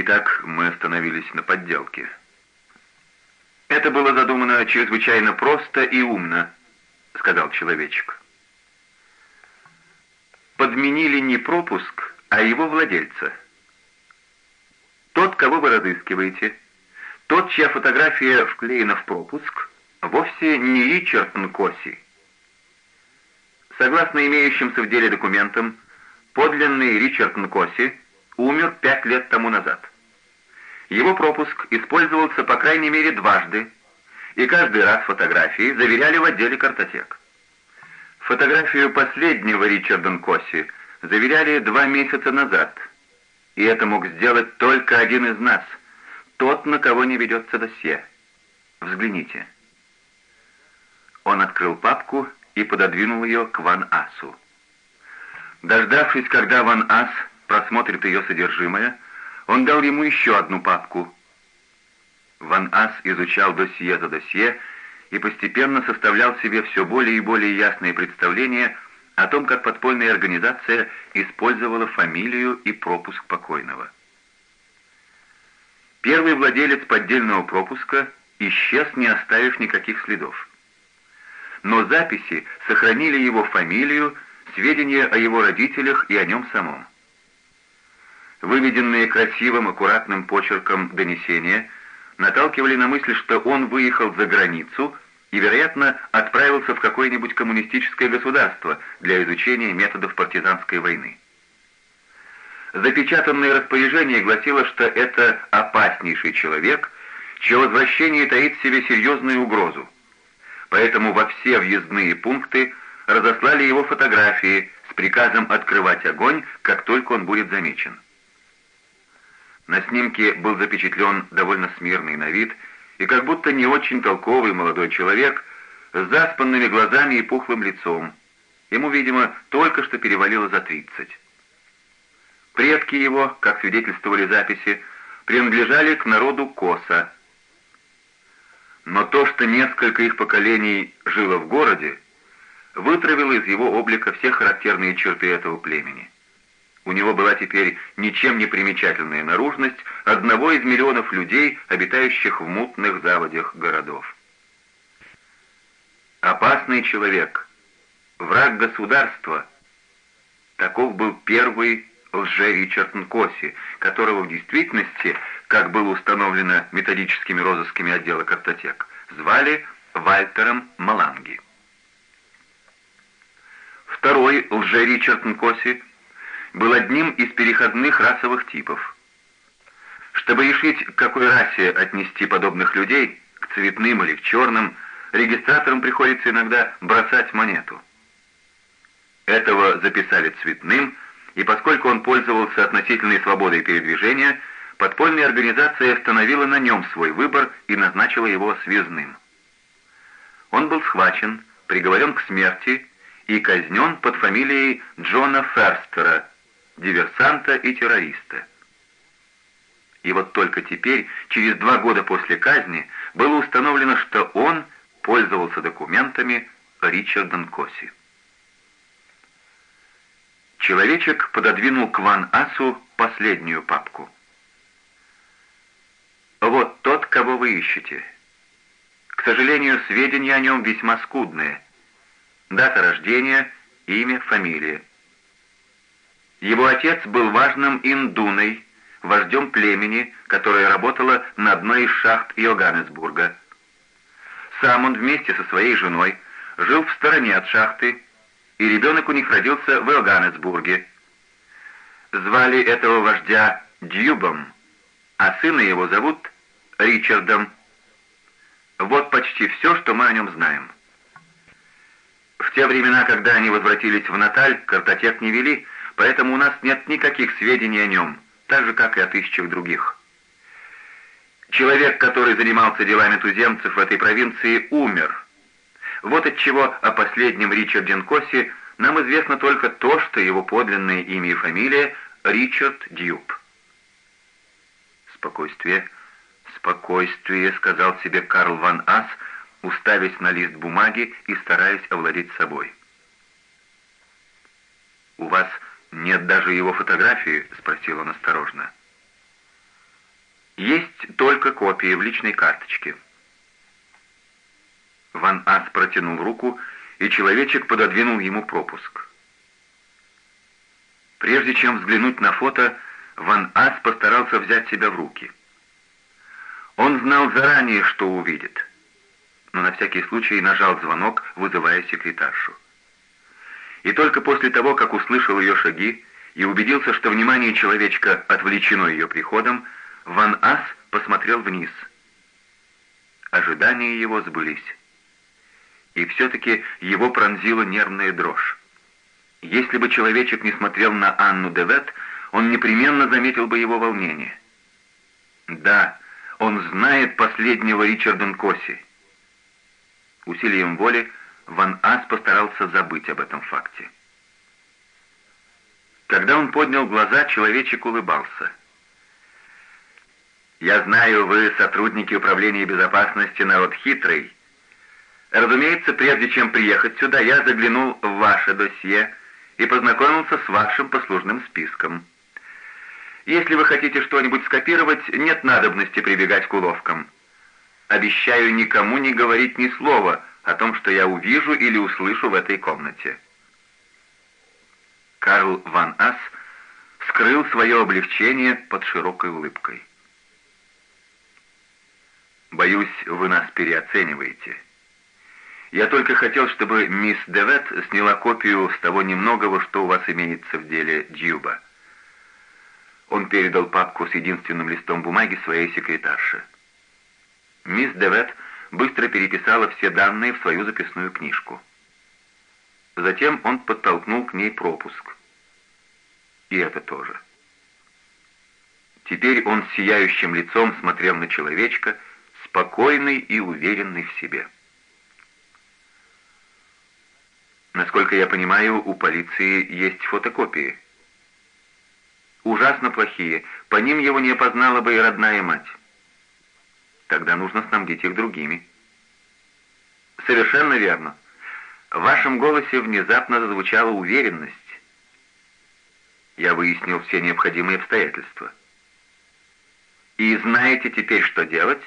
Итак, мы остановились на подделке. Это было задумано чрезвычайно просто и умно, сказал человечек. Подменили не пропуск, а его владельца. Тот, кого вы разыскиваете, тот, чья фотография вклеена в пропуск, вовсе не Ричард Нкоси. Согласно имеющимся в деле документам, подлинный Ричард Нкоси умер пять лет тому назад. Его пропуск использовался по крайней мере дважды, и каждый раз фотографии заверяли в отделе картотек. Фотографию последнего Ричарда Нкоси заверяли два месяца назад, и это мог сделать только один из нас, тот, на кого не ведется досье. Взгляните. Он открыл папку и пододвинул ее к Ван Асу. Дождавшись, когда Ван Ас просмотрит ее содержимое, он дал ему еще одну папку. Ван Ас изучал досье за досье и постепенно составлял себе все более и более ясные представления о том, как подпольная организация использовала фамилию и пропуск покойного. Первый владелец поддельного пропуска исчез, не оставив никаких следов. Но записи сохранили его фамилию, сведения о его родителях и о нем самом. Выведенные красивым, аккуратным почерком донесения наталкивали на мысль, что он выехал за границу и, вероятно, отправился в какое-нибудь коммунистическое государство для изучения методов партизанской войны. Запечатанное распоряжение гласило, что это опаснейший человек, чье возвращение таит в себе серьезную угрозу. Поэтому во все въездные пункты разослали его фотографии с приказом открывать огонь, как только он будет замечен. На снимке был запечатлен довольно смирный на вид и как будто не очень толковый молодой человек с заспанными глазами и пухлым лицом. Ему, видимо, только что перевалило за тридцать. Предки его, как свидетельствовали записи, принадлежали к народу Коса. Но то, что несколько их поколений жило в городе, вытравило из его облика все характерные черты этого племени. У него была теперь ничем не примечательная наружность одного из миллионов людей, обитающих в мутных заводях городов. Опасный человек, враг государства, таков был первый лже-Ричард Нкоси, которого в действительности, как было установлено методическими розысками отдела картотек, звали Вальтером Маланги. Второй лже-Ричард Нкоси был одним из переходных расовых типов. Чтобы решить, какой расе отнести подобных людей, к цветным или к черным, регистраторам приходится иногда бросать монету. Этого записали цветным, и поскольку он пользовался относительной свободой передвижения, подпольная организация остановила на нем свой выбор и назначила его связным. Он был схвачен, приговорен к смерти и казнен под фамилией Джона Ферстера, диверсанта и террориста. И вот только теперь, через два года после казни, было установлено, что он пользовался документами Ричарда Коси. Человечек пододвинул к Ван Асу последнюю папку. «Вот тот, кого вы ищете. К сожалению, сведения о нем весьма скудные. Дата рождения, имя, фамилия. Его отец был важным индуной, вождем племени, которое работало на одной из шахт Йоганнесбурга. Сам он вместе со своей женой жил в стороне от шахты, и ребенок у них родился в Йоганнесбурге. Звали этого вождя Дьюбом, а сына его зовут Ричардом. Вот почти все, что мы о нем знаем. В те времена, когда они возвратились в Наталь, картотек не вели, поэтому у нас нет никаких сведений о нем, так же, как и о тысячах других. Человек, который занимался делами туземцев в этой провинции, умер. Вот отчего о последнем Ричарде Нкосе нам известно только то, что его подлинное имя и фамилия Ричард Дьюб. «Спокойствие, спокойствие», — сказал себе Карл Ван Ас, уставясь на лист бумаги и стараясь овладеть собой. «У вас «Нет даже его фотографии?» — спросил он осторожно. только копии в личной карточке». Ван Ас протянул руку, и человечек пододвинул ему пропуск. Прежде чем взглянуть на фото, Ван Ас постарался взять себя в руки. Он знал заранее, что увидит, но на всякий случай нажал звонок, вызывая секретаршу. И только после того, как услышал ее шаги и убедился, что внимание человечка отвлечено ее приходом, Ван Ас посмотрел вниз. Ожидания его сбылись. И все-таки его пронзила нервная дрожь. Если бы человечек не смотрел на Анну Девет, он непременно заметил бы его волнение. Да, он знает последнего Ричарда Нкоси. Усилием воли Ван Ас постарался забыть об этом факте. Когда он поднял глаза, человечек улыбался. «Я знаю, вы сотрудники Управления безопасности народ хитрый. Разумеется, прежде чем приехать сюда, я заглянул в ваше досье и познакомился с вашим послужным списком. Если вы хотите что-нибудь скопировать, нет надобности прибегать к уловкам. Обещаю никому не говорить ни слова о том, что я увижу или услышу в этой комнате». Карл Ван Ас скрыл свое облегчение под широкой улыбкой. «Боюсь, вы нас переоцениваете. Я только хотел, чтобы мисс Девет сняла копию с того немногого, что у вас имеется в деле Дьюба». Он передал папку с единственным листом бумаги своей секретарше. Мисс Девет быстро переписала все данные в свою записную книжку. Затем он подтолкнул к ней пропуск. И это тоже. Теперь он с сияющим лицом смотрел на человечка, спокойный и уверенный в себе. Насколько я понимаю, у полиции есть фотокопии ужасно плохие. По ним его не опознала бы и родная мать. Тогда нужно снабдить их другими. Совершенно верно. В вашем голосе внезапно зазвучала уверенность. Я выяснил все необходимые обстоятельства. И знаете теперь, что делать?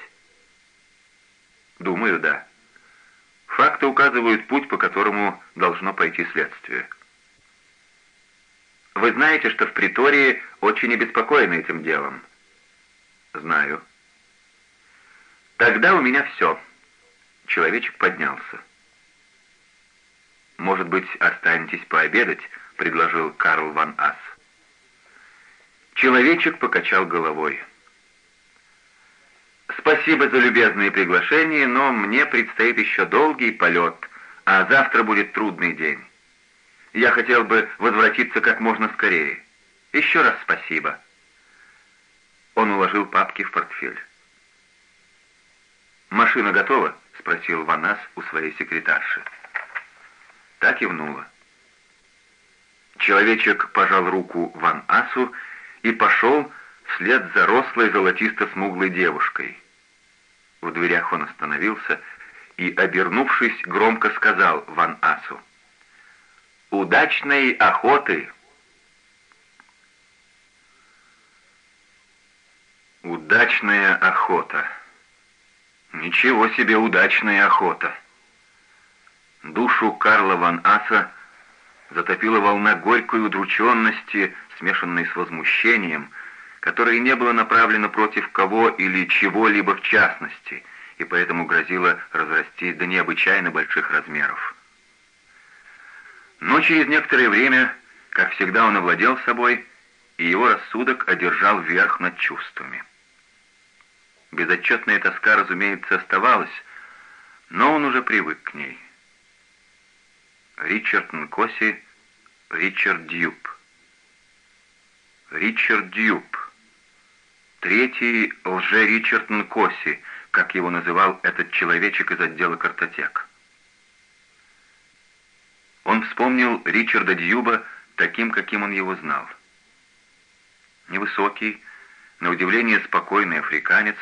Думаю, да. Факты указывают путь, по которому должно пойти следствие. Вы знаете, что в притории очень обеспокоены этим делом?» «Знаю». «Тогда у меня все». Человечек поднялся. «Может быть, останетесь пообедать?» — предложил Карл ван Ас. Человечек покачал головой. «Спасибо за любезные приглашения, но мне предстоит еще долгий полет, а завтра будет трудный день. Я хотел бы возвратиться как можно скорее. Еще раз спасибо». Он уложил папки в портфель. «Машина готова?» — спросил Ванас у своей секретарши. Так и внула. Человечек пожал руку Ван Асу и пошел вслед за рослой золотисто-смуглой девушкой. В дверях он остановился и, обернувшись, громко сказал Ван Асу. Удачной охоты! Удачная охота. Ничего себе удачная охота. Душу Карла ван Аса затопила волна горькой удрученности, смешанной с возмущением, которое не было направлено против кого или чего-либо в частности, и поэтому грозило разрастись до необычайно больших размеров. Но через некоторое время, как всегда, он овладел собой, и его рассудок одержал верх над чувствами. Безотчетная тоска, разумеется, оставалась, но он уже привык к ней. Ричард Нкоси, Ричард Дьюб. Ричард Дьюб. Третий лже-Ричард Нкоси, как его называл этот человечек из отдела картотек. Он вспомнил Ричарда Дьюба таким, каким он его знал. Невысокий, на удивление спокойный африканец,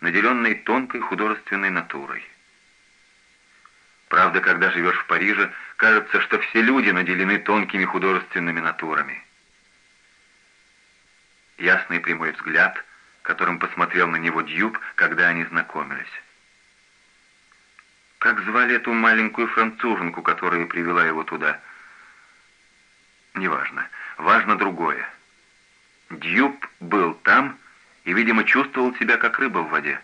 наделенный тонкой художественной натурой. Правда, когда живешь в Париже, кажется, что все люди наделены тонкими художественными натурами. Ясный прямой взгляд, которым посмотрел на него Дьюб, когда они знакомились. Как звали эту маленькую француженку, которая привела его туда? Неважно. Важно другое. Дьюб был там и, видимо, чувствовал себя как рыба в воде.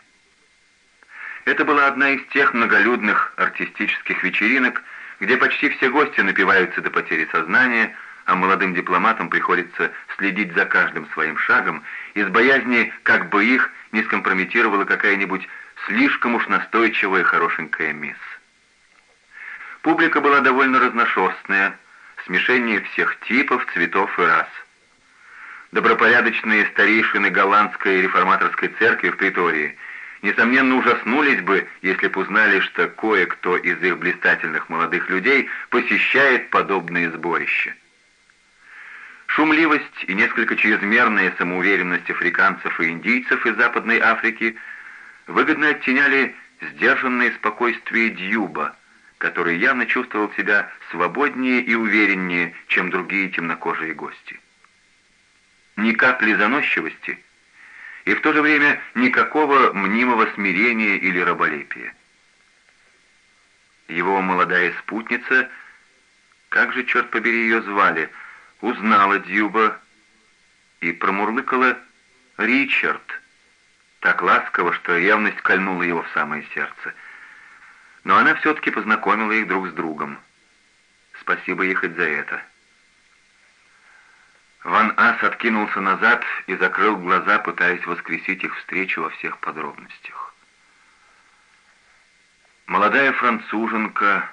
Это была одна из тех многолюдных артистических вечеринок, где почти все гости напиваются до потери сознания, а молодым дипломатам приходится следить за каждым своим шагом из боязни, как бы их не скомпрометировала какая-нибудь слишком уж настойчивая хорошенькая мисс. Публика была довольно разношерстная, смешение всех типов, цветов и рас. Добропорядочные старейшины голландской реформаторской церкви в Притории несомненно ужаснулись бы, если бы узнали, что кое-кто из их блистательных молодых людей посещает подобные сборища. Шумливость и несколько чрезмерная самоуверенность африканцев и индийцев из Западной Африки выгодно оттеняли сдержанное спокойствие Дьюба, который явно чувствовал себя свободнее и увереннее, чем другие темнокожие гости. Ни капли заносчивости и в то же время никакого мнимого смирения или раболепия. Его молодая спутница, как же, черт побери, ее звали – узнала Дьюба и промурлыкала «Ричард», так ласково, что ревность кольнула его в самое сердце. Но она все-таки познакомила их друг с другом. Спасибо ей хоть за это. Ван Ас откинулся назад и закрыл глаза, пытаясь воскресить их встречу во всех подробностях. Молодая француженка,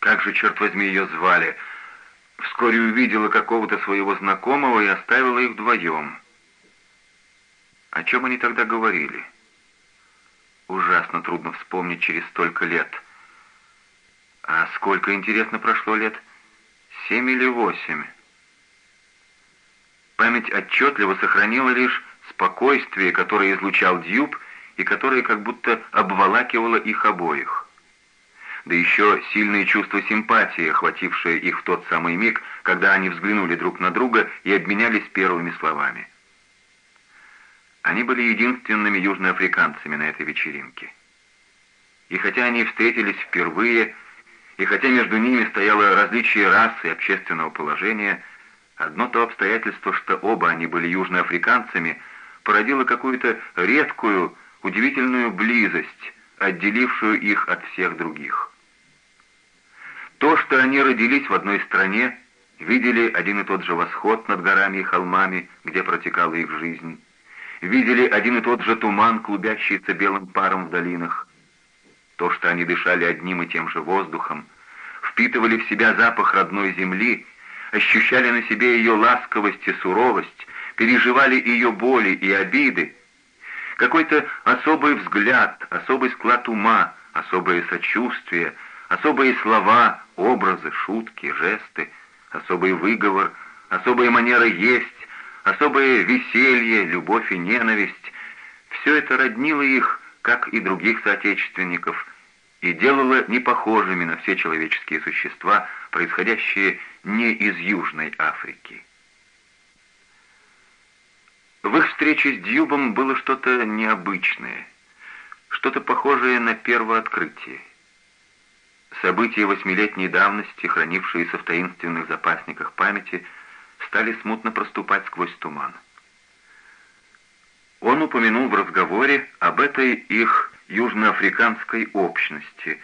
как же, черт возьми, ее звали — вскоре увидела какого-то своего знакомого и оставила их вдвоем. О чем они тогда говорили? Ужасно трудно вспомнить через столько лет. А сколько, интересно, прошло лет? Семь или восемь? Память отчетливо сохранила лишь спокойствие, которое излучал Дьюб и которое как будто обволакивало их обоих да еще сильные чувства симпатии, охватившие их в тот самый миг, когда они взглянули друг на друга и обменялись первыми словами. Они были единственными южноафриканцами на этой вечеринке. И хотя они встретились впервые, и хотя между ними стояло различие расы и общественного положения, одно то обстоятельство, что оба они были южноафриканцами, породило какую-то редкую, удивительную близость, отделившую их от всех других. То, что они родились в одной стране, видели один и тот же восход над горами и холмами, где протекала их жизнь, видели один и тот же туман, клубящийся белым паром в долинах, то, что они дышали одним и тем же воздухом, впитывали в себя запах родной земли, ощущали на себе ее ласковость и суровость, переживали ее боли и обиды, какой-то особый взгляд, особый склад ума, особое сочувствие, особые слова, образы, шутки, жесты, особый выговор, особая манера есть, особое веселье, любовь и ненависть. Все это роднило их, как и других соотечественников, и делало непохожими на все человеческие существа, происходящие не из Южной Африки. В их встрече с Дьюбом было что-то необычное, что-то похожее на первое открытие. События восьмилетней давности, хранившиеся в таинственных запасниках памяти, стали смутно проступать сквозь туман. Он упомянул в разговоре об этой их южноафриканской общности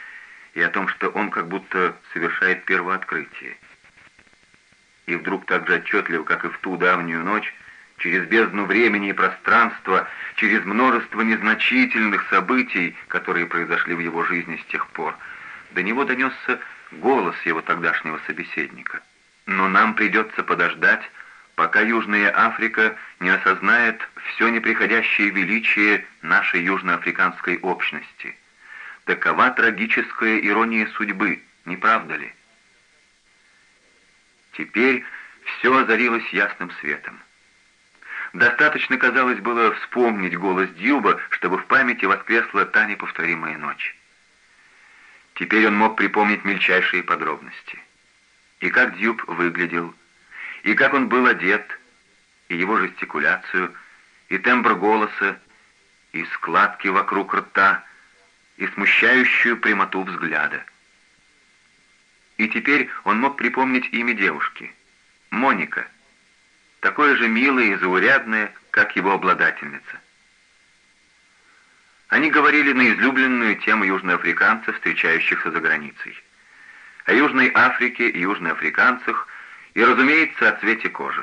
и о том, что он как будто совершает первое открытие. И вдруг так же отчетливо, как и в ту давнюю ночь, через бездну времени и пространства, через множество незначительных событий, которые произошли в его жизни с тех пор – до него донесся голос его тогдашнего собеседника. Но нам придется подождать, пока Южная Африка не осознает все неприходящее величие нашей южноафриканской общности. Такова трагическая ирония судьбы, не правда ли? Теперь все озарилось ясным светом. Достаточно, казалось, было вспомнить голос Дьюба, чтобы в памяти воскресла та неповторимая ночь. Теперь он мог припомнить мельчайшие подробности. И как Дьюб выглядел, и как он был одет, и его жестикуляцию, и тембр голоса, и складки вокруг рта, и смущающую прямоту взгляда. И теперь он мог припомнить имя девушки — Моника, такое же милое и заурядное, как его обладательница. Они говорили на излюбленную тему южноафриканцев, встречающихся за границей. О Южной Африке и южноафриканцах, и, разумеется, о цвете кожи.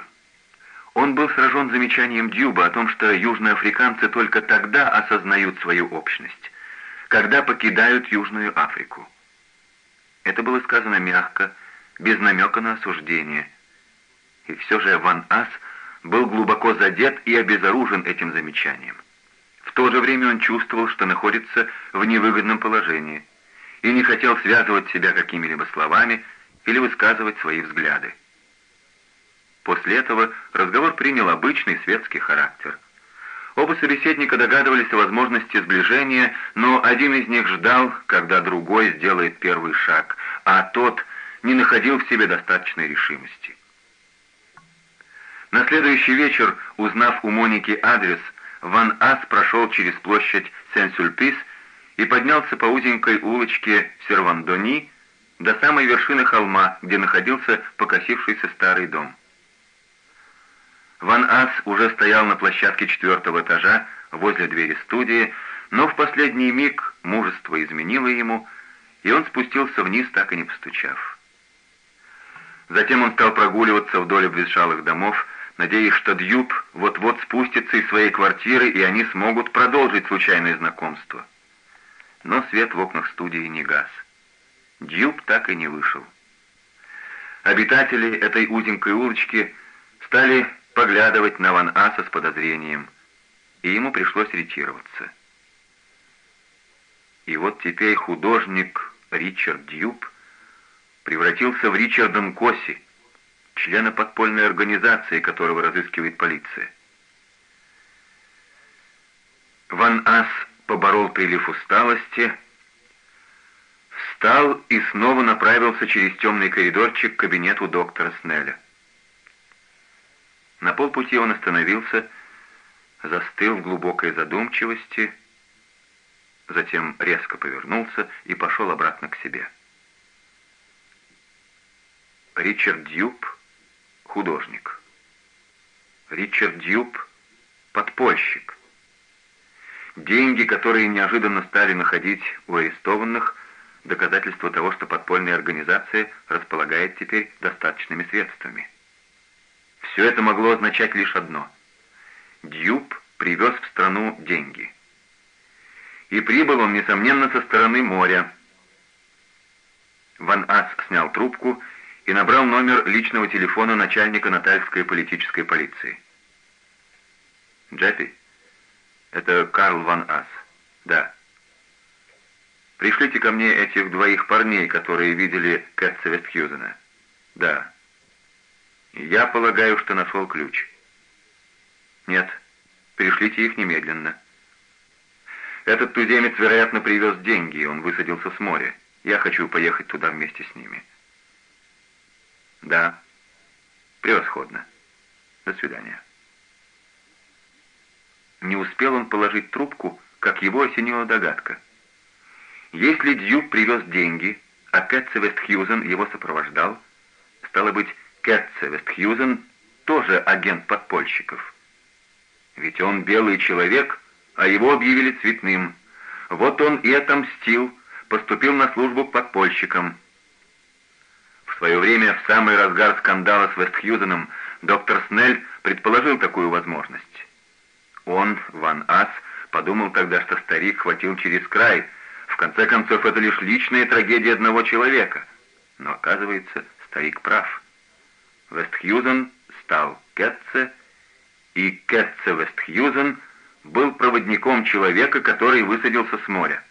Он был сражен замечанием Дьюба о том, что южноафриканцы только тогда осознают свою общность, когда покидают Южную Африку. Это было сказано мягко, без намека на осуждение. И все же Ван Ас был глубоко задет и обезоружен этим замечанием. В то же время он чувствовал, что находится в невыгодном положении, и не хотел связывать себя какими-либо словами или высказывать свои взгляды. После этого разговор принял обычный светский характер. Оба собеседника догадывались о возможности сближения, но один из них ждал, когда другой сделает первый шаг, а тот не находил в себе достаточной решимости. На следующий вечер, узнав у Моники адрес, Ван Ас прошел через площадь Сен-Сюльпис и поднялся по узенькой улочке Сервандони до самой вершины холма, где находился покосившийся старый дом. Ван Ас уже стоял на площадке четвертого этажа возле двери студии, но в последний миг мужество изменило ему, и он спустился вниз, так и не постучав. Затем он стал прогуливаться вдоль обветшалых домов, надеясь, что Дьюб вот-вот спустится из своей квартиры, и они смогут продолжить случайное знакомство. Но свет в окнах студии не гас. Дьюб так и не вышел. Обитатели этой узенькой улочки стали поглядывать на Ван Аса с подозрением, и ему пришлось ретироваться. И вот теперь художник Ричард Дьюб превратился в Ричарда Нкоси, члена подпольной организации, которого разыскивает полиция. Ван Ас поборол прилив усталости, встал и снова направился через темный коридорчик к кабинету доктора Снелля. На полпути он остановился, застыл в глубокой задумчивости, затем резко повернулся и пошел обратно к себе. Ричард Дьюб — художник. Ричард Дьюб — подпольщик. Деньги, которые неожиданно стали находить у арестованных, доказательство того, что подпольная организация располагает теперь достаточными средствами. Все это могло означать лишь одно. Дьюб привез в страну деньги. И прибыл он, несомненно, со стороны моря. Ван Ас снял трубку и набрал номер личного телефона начальника Натальской политической полиции. «Джеппи, это Карл Ван Ас. Да. Пришлите ко мне этих двоих парней, которые видели Кэтса Вестхьюзена. Да. «Я полагаю, что нашел ключ». «Нет, пришлите их немедленно». «Этот туземец, вероятно, привез деньги, и он высадился с моря. Я хочу поехать туда вместе с ними». «Да, превосходно. До свидания». Не успел он положить трубку, как его осенила догадка. Если Дьюб привез деньги, а Кэтси Вестхьюзен его сопровождал, стало быть, Кетце Вестхьюзен тоже агент подпольщиков. Ведь он белый человек, а его объявили цветным. Вот он и отомстил, поступил на службу к подпольщикам. В свое время, в самый разгар скандала с Вестхьюзеном, доктор Снель предположил такую возможность. Он, Ван Ас, подумал тогда, что старик хватил через край. В конце концов, это лишь личная трагедия одного человека. Но оказывается, старик прав. Вестхьюзен стал Кетце, и Кетце Вестхьюзен был проводником человека, который высадился с моря.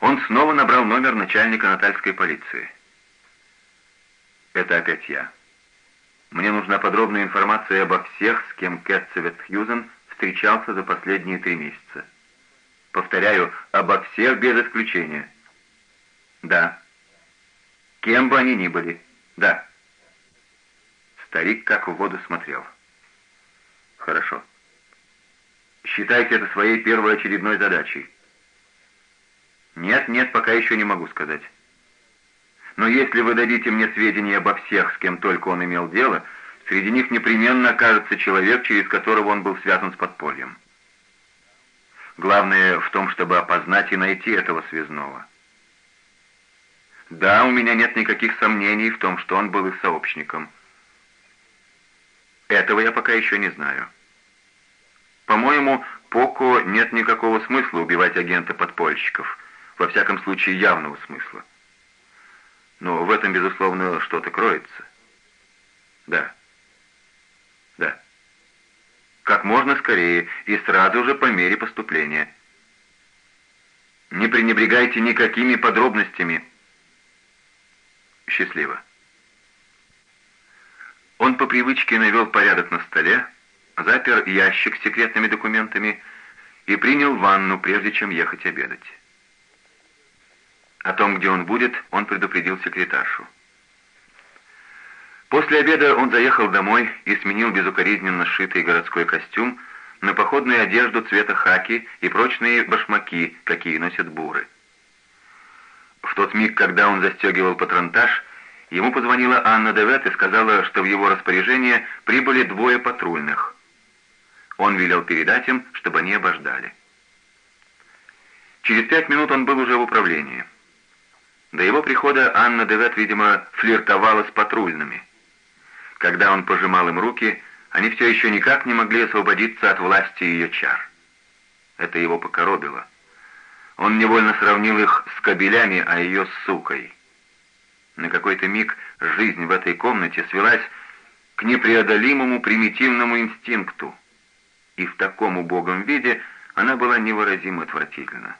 Он снова набрал номер начальника натальской полиции. «Это опять я. Мне нужна подробная информация обо всех, с кем Кетце Вестхьюзен встречался за последние три месяца. Повторяю, обо всех без исключения. Да. Кем бы они ни были. Да. Старик как в воду смотрел. Хорошо. Считайте это своей первой очередной задачей. Нет, нет, пока еще не могу сказать. Но если вы дадите мне сведения обо всех, с кем только он имел дело, среди них непременно окажется человек, через которого он был связан с подпольем. Главное в том, чтобы опознать и найти этого связного. Да, у меня нет никаких сомнений в том, что он был их сообщником. Этого я пока еще не знаю. По-моему, Поко нет никакого смысла убивать агента-подпольщиков, во всяком случае явного смысла. Но в этом, безусловно, что-то кроется. Да. Да. Как можно скорее и сразу же по мере поступления. Не пренебрегайте никакими подробностями. Счастливо. Он по привычке навел порядок на столе, запер ящик с секретными документами и принял ванну, прежде чем ехать обедать. О том, где он будет, он предупредил секретаршу. После обеда он заехал домой и сменил безукоризненно сшитый городской костюм на походную одежду цвета хаки и прочные башмаки, какие носят буры. В тот миг, когда он застегивал патронтаж, ему позвонила Анна Девет и сказала, что в его распоряжение прибыли двое патрульных. Он велел передать им, чтобы они обождали. Через пять минут он был уже в управлении. До его прихода Анна Девет, видимо, флиртовала с патрульными. Когда он пожимал им руки, они все еще никак не могли освободиться от власти ее чар. Это его покоробило. Он невольно сравнил их с кобелями, а ее с сукой. На какой-то миг жизнь в этой комнате свелась к непреодолимому примитивному инстинкту — и в таком убогом виде она была невыразимо отвратительна.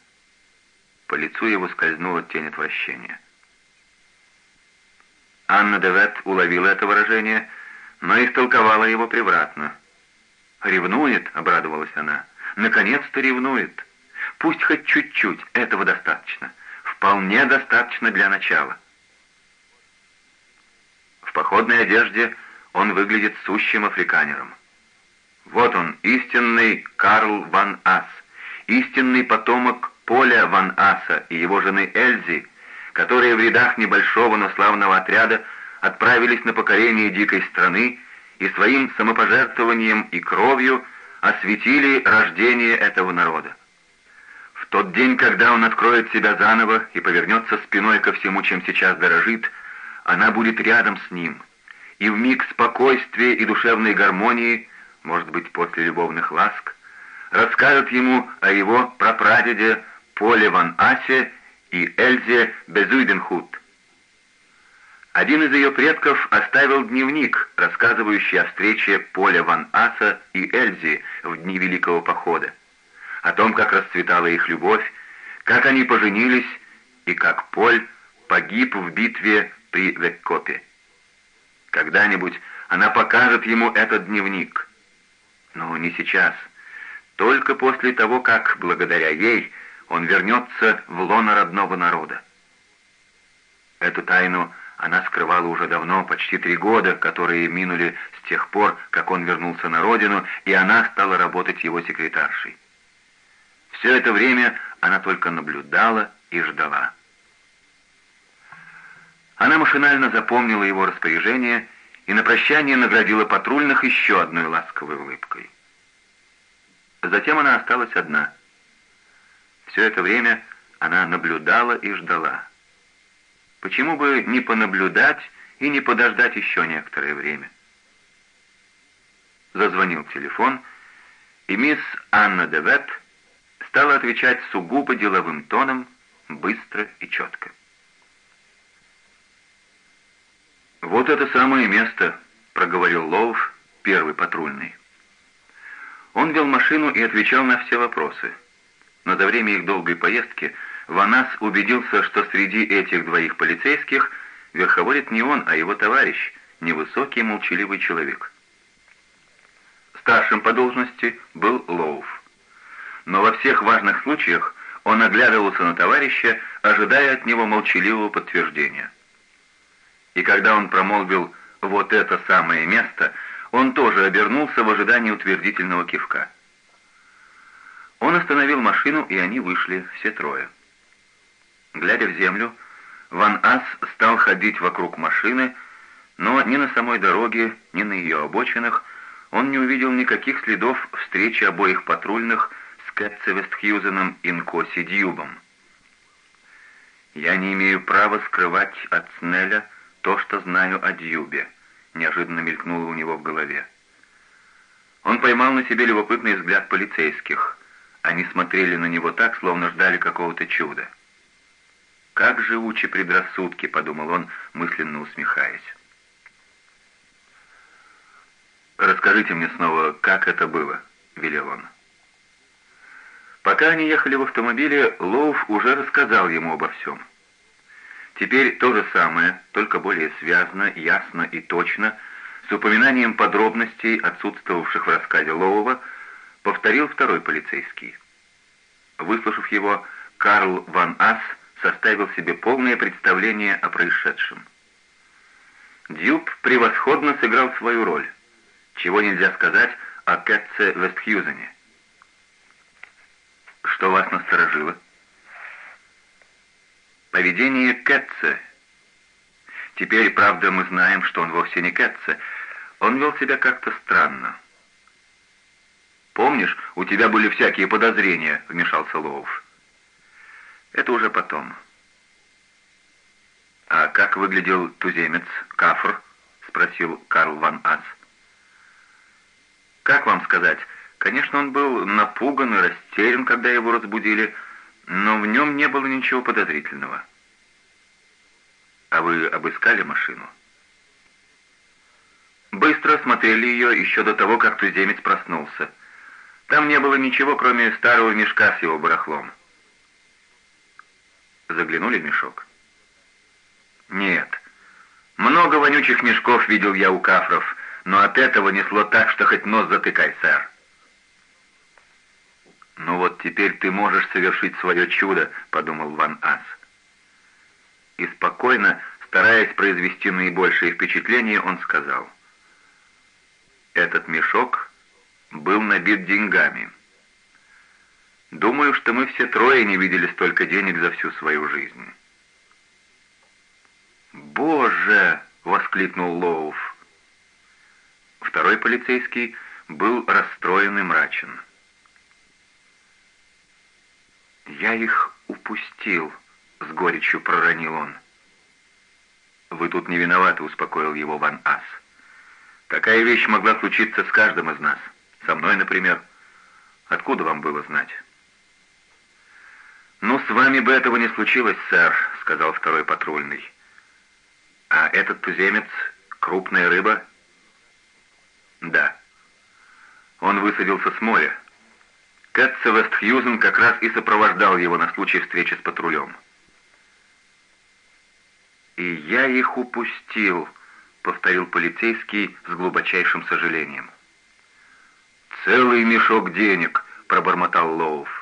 По лицу его скользнула тень отвращения. Анна Девет уловила это выражение, но истолковала его превратно. «Ревнует?» — обрадовалась она. «Наконец-то ревнует. Пусть хоть чуть-чуть, этого достаточно. Вполне достаточно для начала». Походной одежде он выглядит сущим африканером. Вот он, истинный Карл ван Ас, истинный потомок Поля ван Аса и его жены Эльзи, которые в рядах небольшого, но славного отряда отправились на покорение дикой страны и своим самопожертвованием и кровью осветили рождение этого народа. В тот день, когда он откроет себя заново и повернется спиной ко всему, чем сейчас дорожит, она будет рядом с ним, и в миг спокойствия и душевной гармонии – может быть, после любовных ласк, расскажет ему о его прапрадеде Поле ван Асе и Эльзе Безуйденхут. Один из ее предков оставил дневник, рассказывающий о встрече Поля ван Аса и Эльзи в дни Великого Похода, о том, как расцветала их любовь, как они поженились и как Поль погиб в битве при Веккопе. Когда-нибудь она покажет ему этот дневник, но не сейчас. Только после того, как, благодаря ей, он вернется в лоно родного народа. Эту тайну она скрывала уже давно, почти три года, которые минули с тех пор, как он вернулся на родину, и она стала работать его секретаршей. Все это время она только наблюдала и ждала. Она машинально запомнила его распоряжение и на прощание наградила патрульных еще одной ласковой улыбкой. Затем она осталась одна. Все это время она наблюдала и ждала. Почему бы не понаблюдать и не подождать еще некоторое время? Зазвонил телефон, и мисс Анна Девет стала отвечать сугубо деловым тоном, быстро и четко. «Вот это самое место», — проговорил Лоуф, первый патрульный. Он вел машину и отвечал на все вопросы. Но за время их долгой поездки Ванас убедился, что среди этих двоих полицейских верховодит не он, а его товарищ, невысокий молчаливый человек. Старшим по должности был Лоуф. Но во всех важных случаях он оглядывался на товарища, ожидая от него молчаливого подтверждения. И когда он промолвил «вот это самое место», Он тоже обернулся в ожидании утвердительного кивка. Он остановил машину, и они вышли, все трое. Глядя в землю, Ван Ас стал ходить вокруг машины, но ни на самой дороге, ни на ее обочинах он не увидел никаких следов встречи обоих патрульных с Кэтце Вестхьюзеном и Нкоси Дьюбом. «Я не имею права скрывать от Снеля то, что знаю о Дьюбе», — неожиданно мелькнуло у него в голове. Он поймал на себе любопытный взгляд полицейских. Они смотрели на него так, словно ждали какого-то чуда. «Как живучи предрассудки», — подумал он, мысленно усмехаясь. «Расскажите мне снова, как это было», — велел он. Пока они ехали в автомобиле, Лоуф уже рассказал ему обо всем. Теперь то же самое, только более связно, ясно и точно, с упоминанием подробностей, отсутствовавших в рассказе Лоува, повторил второй полицейский. Выслушав его, Карл Ван Ас составил себе полное представление о происшедшем. Дюб превосходно сыграл свою роль, чего нельзя сказать о Кэтце Вестхьюзене. Что вас насторожило? Поведение Кэтце. Теперь, правда, мы знаем, что он вовсе не Кэтце. Он вел себя как-то странно. «Помнишь, у тебя были всякие подозрения», — вмешался Лоуф. «Это уже потом». «А как выглядел туземец, Кафр?» — спросил Карл Ван Ас. «Как вам сказать?» Конечно, он был напуган и растерян, когда его разбудили, но в нем не было ничего подозрительного. А вы обыскали машину? Быстро осмотрели ее еще до того, как туземец проснулся. Там не было ничего, кроме старого мешка с его барахлом. Заглянули в мешок? Нет. Много вонючих мешков видел я у кафров, но от этого несло так, что хоть нос затыкай, сэр. «Ну вот теперь ты можешь совершить свое чудо», — подумал Ван Ас. И спокойно, стараясь произвести наибольшее впечатление, он сказал. «Этот мешок был набит деньгами. Думаю, что мы все трое не видели столько денег за всю свою жизнь». «Боже!» — воскликнул Лоуф. Второй полицейский был расстроен и мрачен. «Я их упустил», — с горечью проронил он. «Вы тут не виноваты», — успокоил его Ван Ас. «Такая вещь могла случиться с каждым из нас. Со мной, например. Откуда вам было знать?» «Ну, с вами бы этого не случилось, сэр», — сказал второй патрульный. «А этот туземец — крупная рыба?» «Да». Он высадился с моря. Кэтце Вестхьюзен как раз и сопровождал его на случай встречи с патрулем. «И я их упустил», — повторил полицейский с глубочайшим сожалением. «Целый мешок денег», — пробормотал Лоуф.